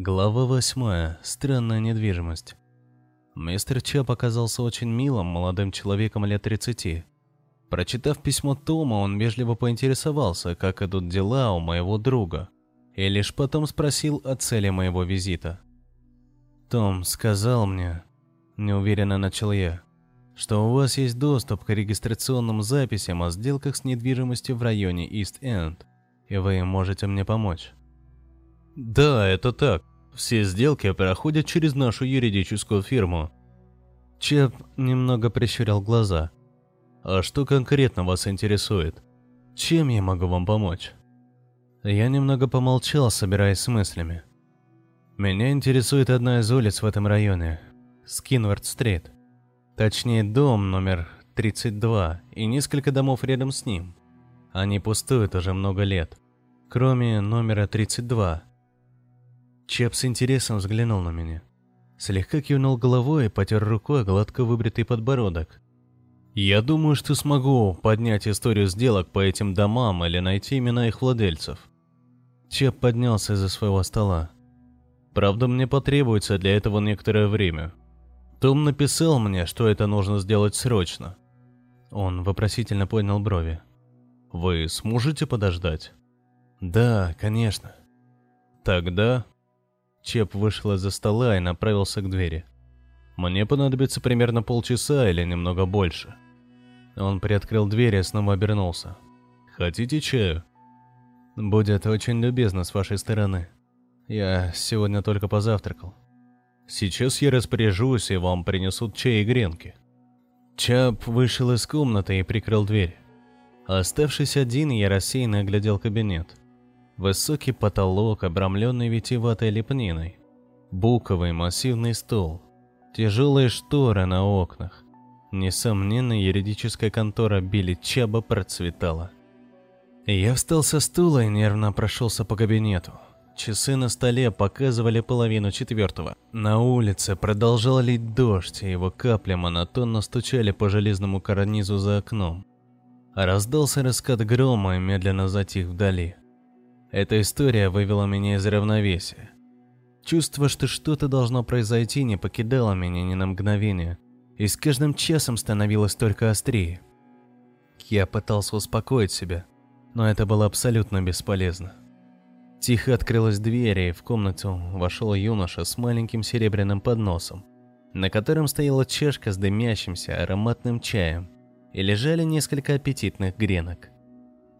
Глава восьмая. Странная недвижимость. Мистер Чап оказался очень милым молодым человеком лет 30. Прочитав письмо Тома, он вежливо поинтересовался, как идут дела у моего друга, и лишь потом спросил о цели моего визита. «Том сказал мне», – неуверенно начал я, – «что у вас есть доступ к регистрационным записям о сделках с недвижимостью в районе Ист-Энд, и вы можете мне помочь». Да, это так. Все сделки проходят через нашу юридическую фирму. Чеп немного прищурил глаза. А что конкретно вас интересует? Чем я могу вам помочь? Я немного помолчал, собираясь с мыслями. Меня интересует одна из улиц в этом районе. Скинвард-стрит. Точнее, дом номер 32 и несколько домов рядом с ним. Они пустуют уже много лет. Кроме номера 32, Чеп с интересом взглянул на меня. Слегка кивнул головой и потер рукой гладко выбритый подбородок. «Я думаю, что смогу поднять историю сделок по этим домам или найти имена их владельцев». Чеп поднялся из-за своего стола. «Правда, мне потребуется для этого некоторое время. Том написал мне, что это нужно сделать срочно». Он вопросительно поднял брови. «Вы сможете подождать?» «Да, конечно». «Тогда Чеп вышел из-за стола и направился к двери. «Мне понадобится примерно полчаса или немного больше». Он приоткрыл дверь и снова обернулся. «Хотите чаю?» «Будет очень любезно с вашей стороны. Я сегодня только позавтракал». «Сейчас я распоряжусь, и вам принесут чай и гренки». Чап вышел из комнаты и прикрыл дверь. Оставшись один, я рассеянно оглядел кабинет. Высокий потолок, обрамленный витиеватой лепниной. Буковый массивный стол. Тяжелые шторы на окнах. Несомненно, юридическая контора Билли Чаба процветала. Я встал со стула и нервно прошелся по кабинету. Часы на столе показывали половину четвертого. На улице продолжал лить дождь, и его капли монотонно стучали по железному карнизу за окном. Раздался раскат грома и медленно затих вдали. Эта история вывела меня из равновесия. Чувство, что что-то должно произойти, не покидало меня ни на мгновение, и с каждым часом становилось только острее. Я пытался успокоить себя, но это было абсолютно бесполезно. Тихо открылась дверь, и в комнату вошел юноша с маленьким серебряным подносом, на котором стояла чашка с дымящимся ароматным чаем, и лежали несколько аппетитных гренок.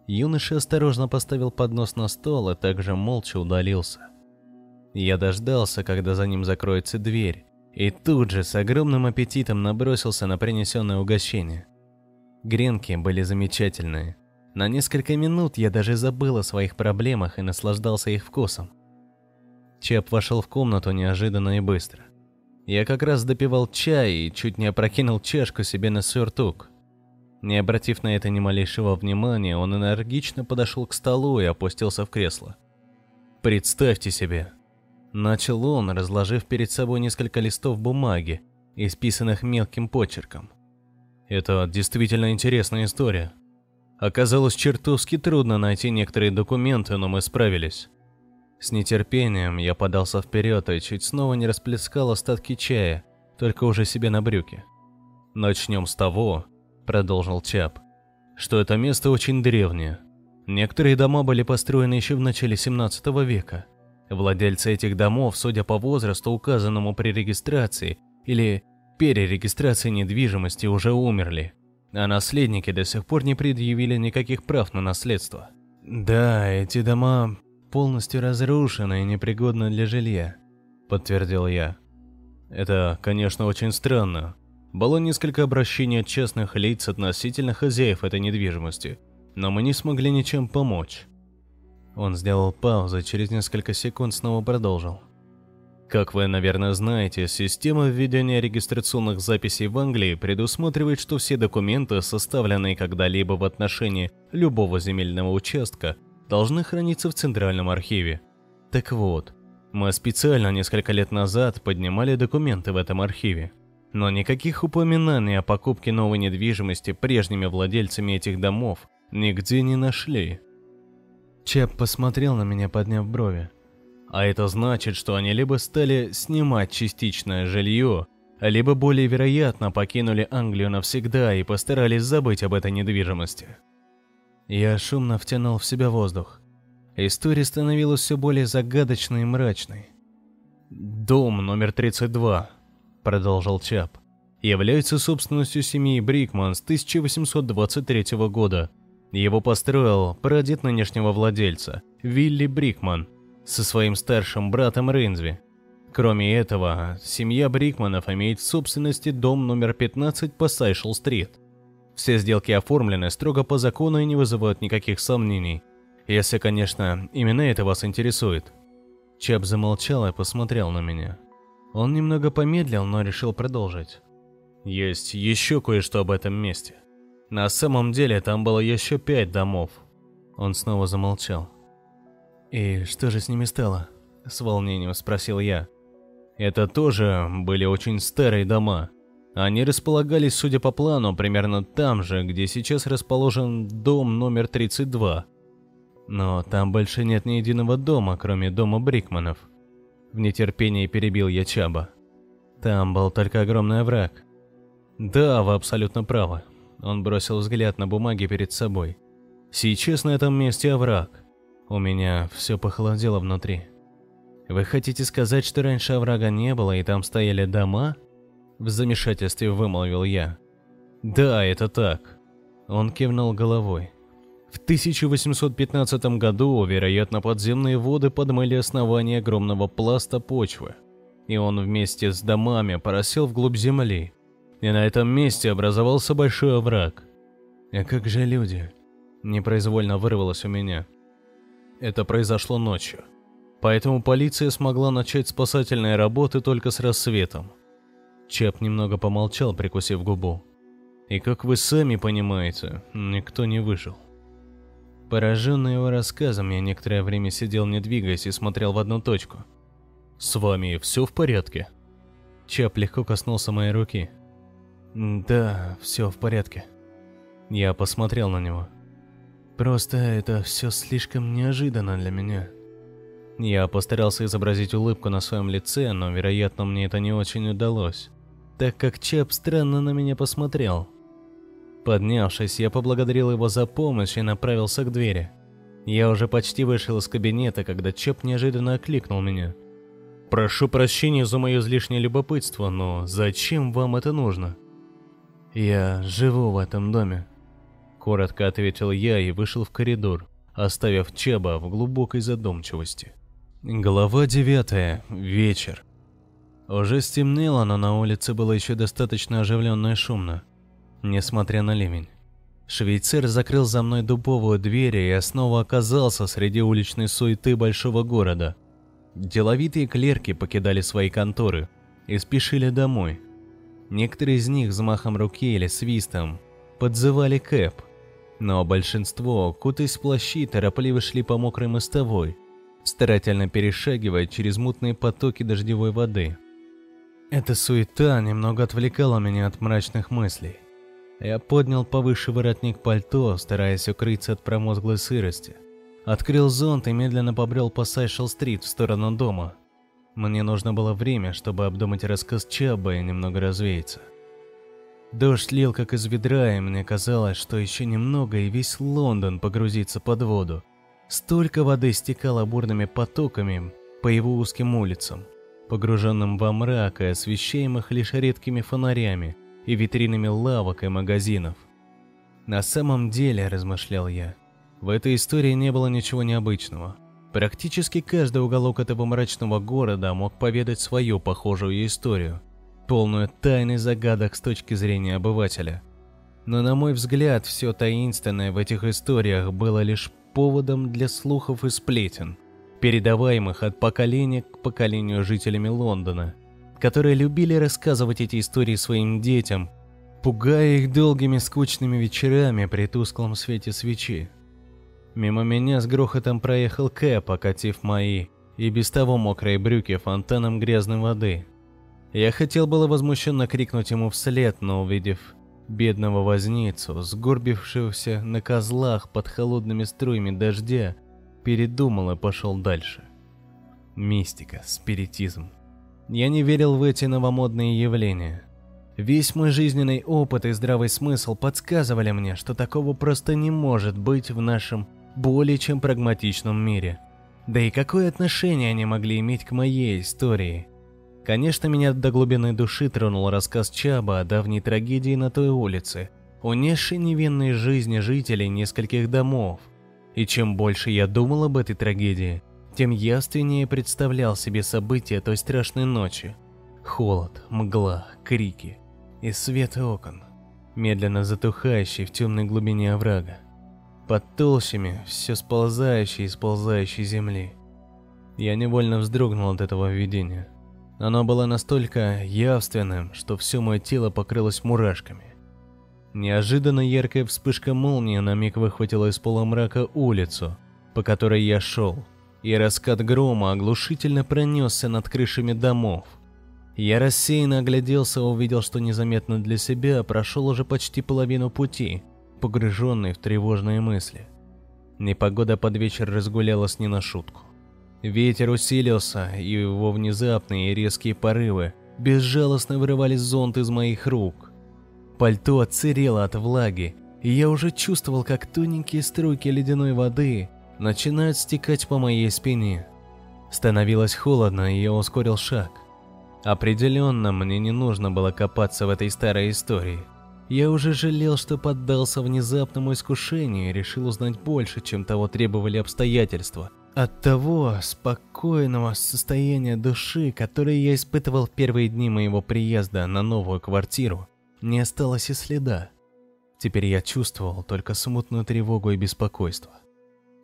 Юноша осторожно поставил поднос на стол и также молча удалился. Я дождался, когда за ним закроется дверь, и тут же с огромным аппетитом набросился на принесенное угощение. Гренки были замечательные. На несколько минут я даже забыл о своих проблемах и наслаждался их вкусом. Чеп вошел в комнату неожиданно и быстро. Я как раз допивал чай и чуть не опрокинул чашку себе на сюртук. Не обратив на это ни малейшего внимания, он энергично подошел к столу и опустился в кресло. «Представьте себе!» Начал он, разложив перед собой несколько листов бумаги, исписанных мелким почерком. «Это действительно интересная история. Оказалось чертовски трудно найти некоторые документы, но мы справились». С нетерпением я подался вперед и чуть снова не расплескал остатки чая, только уже себе на брюки. Начнем с того, продолжил Чап, что это место очень древнее. Некоторые дома были построены еще в начале 17 века. Владельцы этих домов, судя по возрасту, указанному при регистрации или перерегистрации недвижимости, уже умерли, а наследники до сих пор не предъявили никаких прав на наследство. Да, эти дома полностью разрушены и непригодны для жилья, подтвердил я. Это, конечно, очень странно, было несколько обращений от частных лиц относительно хозяев этой недвижимости, но мы не смогли ничем помочь. Он сделал паузу и через несколько секунд снова продолжил. Как вы, наверное, знаете, система введения регистрационных записей в Англии предусматривает, что все документы, составленные когда-либо в отношении любого земельного участка, должны храниться в Центральном архиве. Так вот, мы специально несколько лет назад поднимали документы в этом архиве но никаких упоминаний о покупке новой недвижимости прежними владельцами этих домов нигде не нашли. Чеп посмотрел на меня, подняв брови. А это значит, что они либо стали снимать частичное жилье, либо более вероятно покинули Англию навсегда и постарались забыть об этой недвижимости. Я шумно втянул в себя воздух. История становилась все более загадочной и мрачной. «Дом номер 32», — продолжил Чап, — «является собственностью семьи Брикман с 1823 года. Его построил прадед нынешнего владельца, Вилли Брикман, со своим старшим братом Рейнзви. Кроме этого, семья Брикманов имеет в собственности дом номер 15 по Сайшел-стрит. Все сделки оформлены строго по закону и не вызывают никаких сомнений. Если, конечно, именно это вас интересует. Чап замолчал и посмотрел на меня. Он немного помедлил, но решил продолжить. Есть еще кое-что об этом месте. На самом деле там было еще пять домов. Он снова замолчал. «И что же с ними стало?» – с волнением спросил я. Это тоже были очень старые дома. Они располагались, судя по плану, примерно там же, где сейчас расположен дом номер 32. Но там больше нет ни единого дома, кроме дома Брикманов. В нетерпении перебил я Чаба. Там был только огромный овраг. Да, вы абсолютно правы. Он бросил взгляд на бумаги перед собой. Сейчас на этом месте овраг. У меня все похолодело внутри. Вы хотите сказать, что раньше оврага не было и там стояли дома? В замешательстве вымолвил я. Да, это так. Он кивнул головой. В 1815 году, вероятно, подземные воды подмыли основание огромного пласта почвы, и он вместе с домами поросел вглубь земли, и на этом месте образовался большой овраг. А как же люди? Непроизвольно вырвалось у меня. Это произошло ночью, поэтому полиция смогла начать спасательные работы только с рассветом. Чап немного помолчал, прикусив губу. И как вы сами понимаете, никто не выжил. Пораженный его рассказом, я некоторое время сидел не двигаясь и смотрел в одну точку. «С вами все в порядке?» Чап легко коснулся моей руки. «Да, все в порядке». Я посмотрел на него. «Просто это все слишком неожиданно для меня». Я постарался изобразить улыбку на своем лице, но, вероятно, мне это не очень удалось, так как Чап странно на меня посмотрел. Поднявшись, я поблагодарил его за помощь и направился к двери. Я уже почти вышел из кабинета, когда Чеп неожиданно окликнул меня. «Прошу прощения за мое излишнее любопытство, но зачем вам это нужно?» «Я живу в этом доме», — коротко ответил я и вышел в коридор, оставив Чеба в глубокой задумчивости. Глава девятая. Вечер. Уже стемнело, но на улице было еще достаточно оживленно и шумно несмотря на ливень. Швейцар закрыл за мной дубовую дверь, и я снова оказался среди уличной суеты большого города. Деловитые клерки покидали свои конторы и спешили домой. Некоторые из них взмахом руки или свистом подзывали Кэп, но большинство, кутаясь в плащи, торопливо шли по мокрой мостовой, старательно перешагивая через мутные потоки дождевой воды. Эта суета немного отвлекала меня от мрачных мыслей. Я поднял повыше воротник пальто, стараясь укрыться от промозглой сырости. Открыл зонт и медленно побрел по Сайшел-стрит в сторону дома. Мне нужно было время, чтобы обдумать рассказ Чаба и немного развеяться. Дождь лил как из ведра, и мне казалось, что еще немного и весь Лондон погрузится под воду. Столько воды стекало бурными потоками по его узким улицам, погруженным во мрак и освещаемых лишь редкими фонарями – и витринами лавок и магазинов. На самом деле, размышлял я, в этой истории не было ничего необычного. Практически каждый уголок этого мрачного города мог поведать свою похожую историю, полную тайн и загадок с точки зрения обывателя. Но на мой взгляд, все таинственное в этих историях было лишь поводом для слухов и сплетен, передаваемых от поколения к поколению жителями Лондона – которые любили рассказывать эти истории своим детям, пугая их долгими скучными вечерами при тусклом свете свечи. Мимо меня с грохотом проехал Кэп, окатив мои и без того мокрые брюки фонтаном грязной воды. Я хотел было возмущенно крикнуть ему вслед, но увидев бедного возницу, сгорбившегося на козлах под холодными струями дождя, передумал и пошел дальше. Мистика, спиритизм. Я не верил в эти новомодные явления. Весь мой жизненный опыт и здравый смысл подсказывали мне, что такого просто не может быть в нашем более чем прагматичном мире. Да и какое отношение они могли иметь к моей истории? Конечно, меня до глубины души тронул рассказ Чаба о давней трагедии на той улице, унесшей невинные жизни жителей нескольких домов. И чем больше я думал об этой трагедии, тем явственнее представлял себе события той страшной ночи. Холод, мгла, крики, и свет окон, медленно затухающий в темной глубине оврага, под толщами все сползающей и сползающей земли. Я невольно вздрогнул от этого видения. Оно было настолько явственным, что все мое тело покрылось мурашками. Неожиданно яркая вспышка молнии на миг выхватила из полумрака улицу, по которой я шел, и раскат грома оглушительно пронесся над крышами домов. Я рассеянно огляделся и увидел, что незаметно для себя прошел уже почти половину пути, погруженный в тревожные мысли. Непогода под вечер разгулялась не на шутку. Ветер усилился, и его внезапные и резкие порывы безжалостно вырывали зонт из моих рук. Пальто отсырело от влаги, и я уже чувствовал, как тоненькие струйки ледяной воды начинают стекать по моей спине. Становилось холодно, и я ускорил шаг – Определенно, мне не нужно было копаться в этой старой истории. Я уже жалел, что поддался внезапному искушению и решил узнать больше, чем того требовали обстоятельства. От того спокойного состояния души, которое я испытывал в первые дни моего приезда на новую квартиру, не осталось и следа. Теперь я чувствовал только смутную тревогу и беспокойство.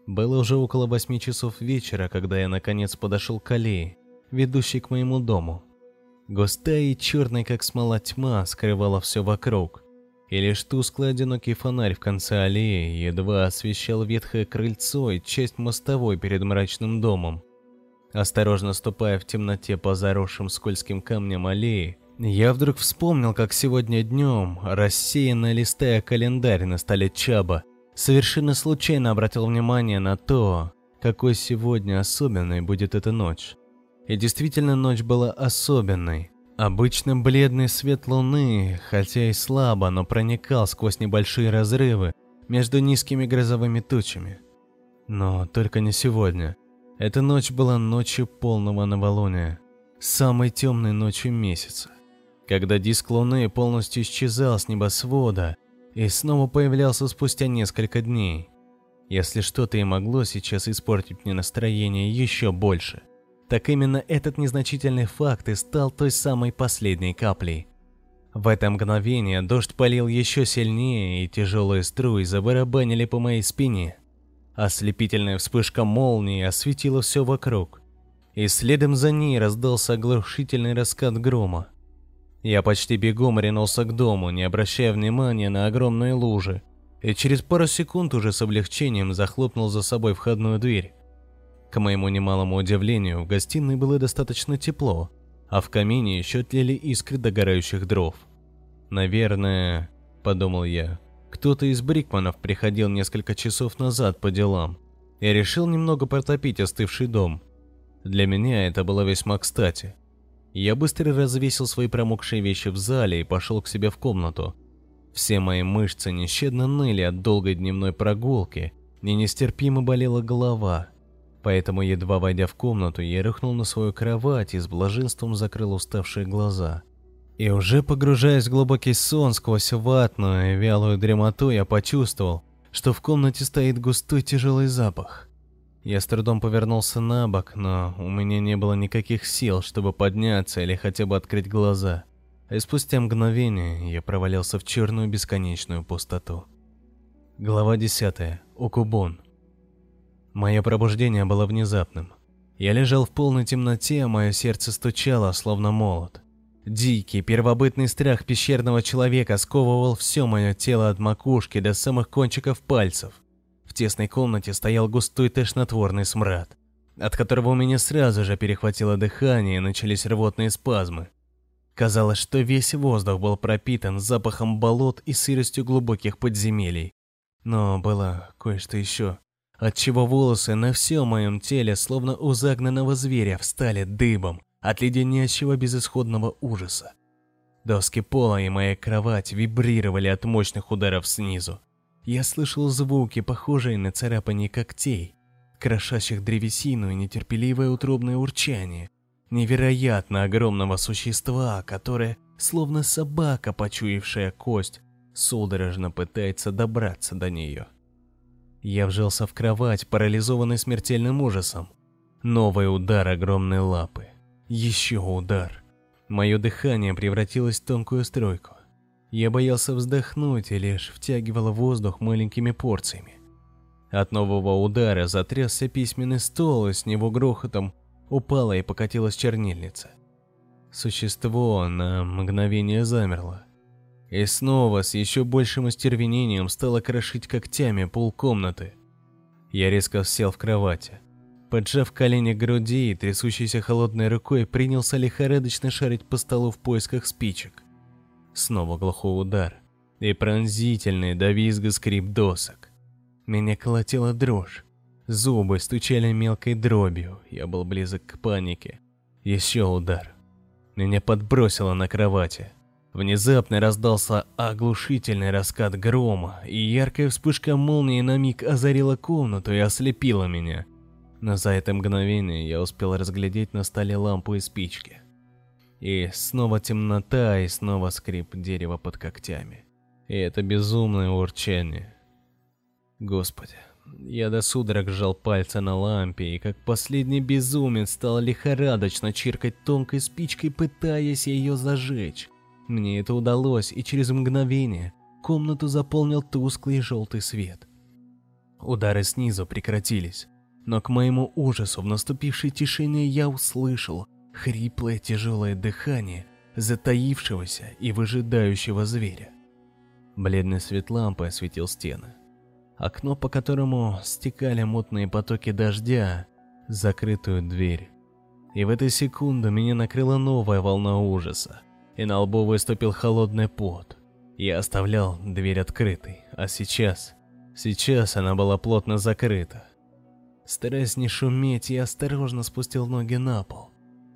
Было уже около восьми часов вечера, когда я наконец подошел к аллее, ведущей к моему дому. Густая и черная, как смола тьма, скрывала все вокруг. И лишь тусклый одинокий фонарь в конце аллеи едва освещал ветхое крыльцо и часть мостовой перед мрачным домом. Осторожно ступая в темноте по заросшим скользким камням аллеи, я вдруг вспомнил, как сегодня днем, рассеянно листая календарь на столе Чаба, совершенно случайно обратил внимание на то, какой сегодня особенной будет эта ночь. И действительно ночь была особенной. Обычно бледный свет луны, хотя и слабо, но проникал сквозь небольшие разрывы между низкими грозовыми тучами. Но только не сегодня. Эта ночь была ночью полного новолуния, самой темной ночью месяца, когда диск луны полностью исчезал с небосвода и снова появлялся спустя несколько дней. Если что-то и могло сейчас испортить мне настроение еще больше – так именно этот незначительный факт и стал той самой последней каплей. В это мгновение дождь полил еще сильнее, и тяжелые струи забарабанили по моей спине. Ослепительная вспышка молнии осветила все вокруг, и следом за ней раздался оглушительный раскат грома. Я почти бегом ринулся к дому, не обращая внимания на огромные лужи, и через пару секунд уже с облегчением захлопнул за собой входную дверь. К моему немалому удивлению, в гостиной было достаточно тепло, а в камине еще тлели искры догорающих дров. «Наверное», — подумал я, — «кто-то из Брикманов приходил несколько часов назад по делам и решил немного протопить остывший дом. Для меня это было весьма кстати. Я быстро развесил свои промокшие вещи в зале и пошел к себе в комнату. Все мои мышцы нещадно ныли от долгой дневной прогулки, и нестерпимо болела голова — Поэтому, едва войдя в комнату, я рухнул на свою кровать и с блаженством закрыл уставшие глаза. И уже погружаясь в глубокий сон сквозь ватную и вялую дремоту, я почувствовал, что в комнате стоит густой тяжелый запах. Я с трудом повернулся на бок, но у меня не было никаких сил, чтобы подняться или хотя бы открыть глаза. И спустя мгновение я провалился в черную бесконечную пустоту. Глава 10. Укубон. Мое пробуждение было внезапным. Я лежал в полной темноте, а мое сердце стучало, словно молот. Дикий, первобытный страх пещерного человека сковывал все мое тело от макушки до самых кончиков пальцев. В тесной комнате стоял густой тошнотворный смрад, от которого у меня сразу же перехватило дыхание и начались рвотные спазмы. Казалось, что весь воздух был пропитан запахом болот и сыростью глубоких подземелий. Но было кое-что еще. отчего волосы на всем моем теле, словно у загнанного зверя, встали дыбом от леденящего безысходного ужаса. Доски пола и моя кровать вибрировали от мощных ударов снизу. Я слышал звуки, похожие на царапание когтей, крошащих древесину и нетерпеливое утробное урчание невероятно огромного существа, которое, словно собака, почуявшая кость, судорожно пытается добраться до нее. Я вжался в кровать, парализованный смертельным ужасом. Новый удар огромной лапы. Еще удар. Мое дыхание превратилось в тонкую стройку. Я боялся вздохнуть и лишь втягивал воздух маленькими порциями. От нового удара затрясся письменный стол, и с него грохотом упала и покатилась чернильница. Существо на мгновение замерло. И снова с еще большим остервенением стало крошить когтями пол комнаты. Я резко сел в кровати. Поджав колени к груди и трясущейся холодной рукой, принялся лихорадочно шарить по столу в поисках спичек. Снова глухой удар и пронзительный до визга скрип досок. Меня колотила дрожь. Зубы стучали мелкой дробью, я был близок к панике. Еще удар. Меня подбросило на кровати. Внезапно раздался оглушительный раскат грома, и яркая вспышка молнии на миг озарила комнату и ослепила меня. Но за это мгновение я успел разглядеть на столе лампу и спички. И снова темнота, и снова скрип дерева под когтями. И это безумное урчание. Господи, я до судорог сжал пальцы на лампе и как последний безумец стал лихорадочно чиркать тонкой спичкой, пытаясь ее зажечь. Мне это удалось, и через мгновение комнату заполнил тусклый желтый свет. Удары снизу прекратились. Но к моему ужасу в наступившей тишине я услышал хриплое тяжелое дыхание затаившегося и выжидающего зверя. Бледный свет лампы осветил стены. Окно, по которому стекали мутные потоки дождя, закрытую дверь. И в эту секунду меня накрыла новая волна ужаса, и на лбу выступил холодный пот. Я оставлял дверь открытой, а сейчас... Сейчас она была плотно закрыта, Стараясь не шуметь, я осторожно спустил ноги на пол.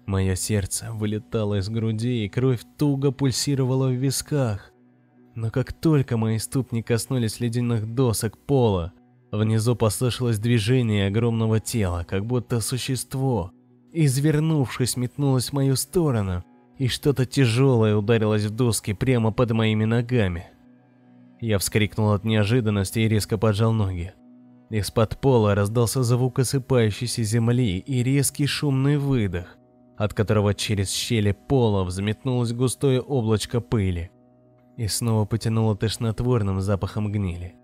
Мое сердце вылетало из груди, и кровь туго пульсировала в висках. Но как только мои ступни коснулись ледяных досок пола, внизу послышалось движение огромного тела, как будто существо, извернувшись, метнулось в мою сторону, и что-то тяжелое ударилось в доски прямо под моими ногами. Я вскрикнул от неожиданности и резко поджал ноги. Из-под пола раздался звук осыпающейся земли и резкий шумный выдох, от которого через щели пола взметнулось густое облачко пыли и снова потянуло тошнотворным запахом гнили.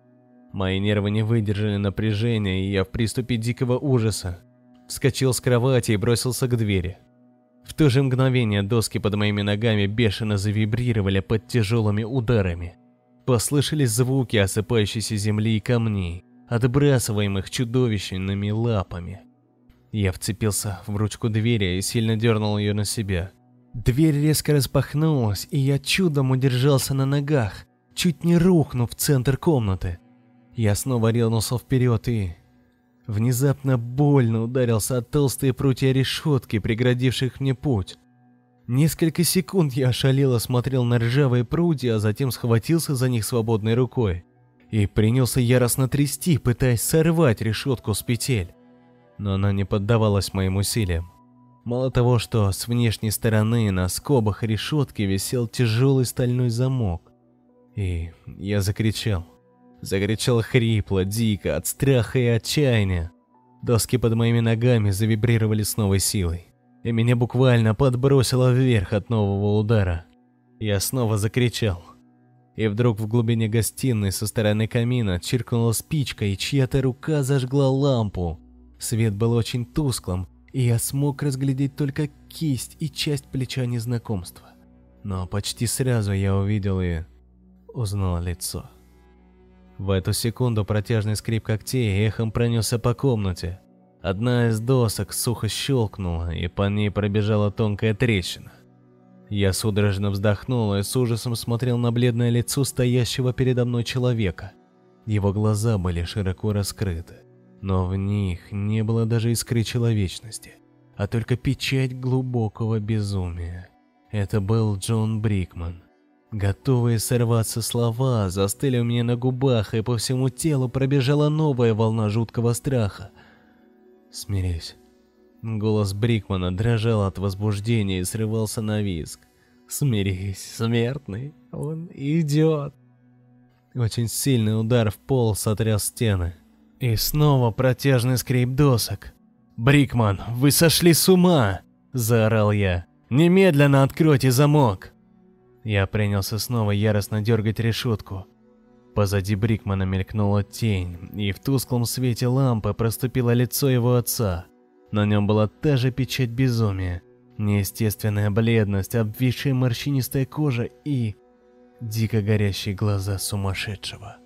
Мои нервы не выдержали напряжения, и я в приступе дикого ужаса вскочил с кровати и бросился к двери. В то же мгновение доски под моими ногами бешено завибрировали под тяжелыми ударами. Послышались звуки осыпающейся земли и камней, отбрасываемых чудовищными лапами. Я вцепился в ручку двери и сильно дернул ее на себя. Дверь резко распахнулась, и я чудом удержался на ногах, чуть не рухнув в центр комнаты. Я снова ринулся вперед и... Внезапно больно ударился от толстые прутья решетки, преградивших мне путь. Несколько секунд я ошалело смотрел на ржавые прутья, а затем схватился за них свободной рукой и принялся яростно трясти, пытаясь сорвать решетку с петель. Но она не поддавалась моим усилиям. Мало того, что с внешней стороны на скобах решетки висел тяжелый стальной замок. И я закричал. Закричал хрипло, дико, от страха и отчаяния. Доски под моими ногами завибрировали с новой силой. И меня буквально подбросило вверх от нового удара. Я снова закричал. И вдруг в глубине гостиной со стороны камина чиркнула спичка, и чья-то рука зажгла лампу. Свет был очень тусклым, и я смог разглядеть только кисть и часть плеча незнакомства. Но почти сразу я увидел и узнал лицо. В эту секунду протяжный скрип когтей эхом пронесся по комнате. Одна из досок сухо щелкнула, и по ней пробежала тонкая трещина. Я судорожно вздохнул и с ужасом смотрел на бледное лицо стоящего передо мной человека. Его глаза были широко раскрыты, но в них не было даже искры человечности, а только печать глубокого безумия. Это был Джон Брикман. Готовые сорваться слова застыли у меня на губах, и по всему телу пробежала новая волна жуткого страха. «Смирись». Голос Брикмана дрожал от возбуждения и срывался на визг. «Смирись, смертный, он идет». Очень сильный удар в пол сотряс стены. И снова протяжный скрип досок. «Брикман, вы сошли с ума!» – заорал я. «Немедленно откройте замок!» Я принялся снова яростно дергать решетку. Позади Брикмана мелькнула тень, и в тусклом свете лампы проступило лицо его отца. На нем была та же печать безумия, неестественная бледность, обвисшая морщинистая кожа и дико горящие глаза сумасшедшего.